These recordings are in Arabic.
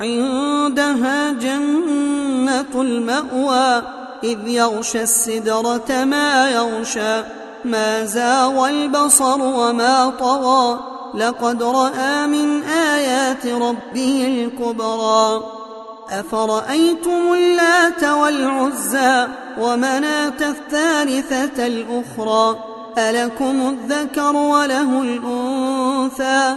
عندها جنة المأوى إذ يغشى السدرة ما يغشى ما زاغ البصر وما طغى. لقد رأى من آيات ربه الكبرى. أفرأيتم اللات والعزى ومناة الثالثة الأخرى؟ ألكم الذكر وله الأنثى.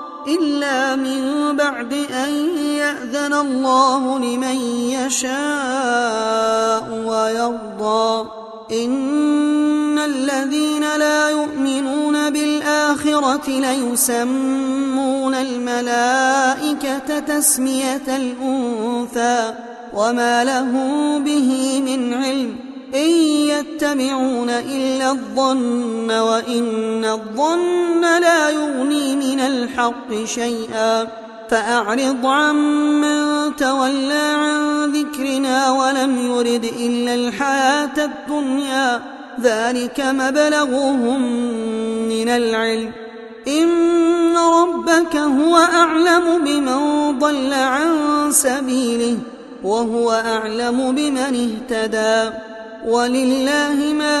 إلا من بعد أن يأذن الله لمن يشاء ويرضى. إن الذين لا يؤمنون بالآخرة ليسمون الملائكة تسمية الأنثى وما له به من علم. إن يتبعون إلا الظن وإن الظن لا يغني من الحق شيئا فأعرض عمن تولى عن ذكرنا ولم يرد إلا الحياة الدنيا. ذلك مبلغهم من العلم. إن ربك هو أعلم بمن ضل عن سبيله وهو أعلم بمن اهتدى. ولله ما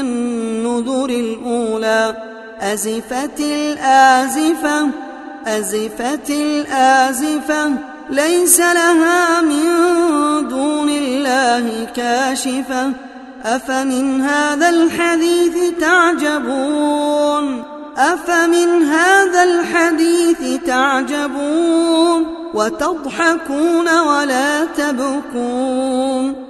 النذر الأولى أزفت الآزفة أزفت الآزفة ليس لها من دون الله كاشفة. أفمن هذا الحديث تعجبون؟ أفمن هذا الحديث تعجبون؟ وتضحكون ولا تبكون؟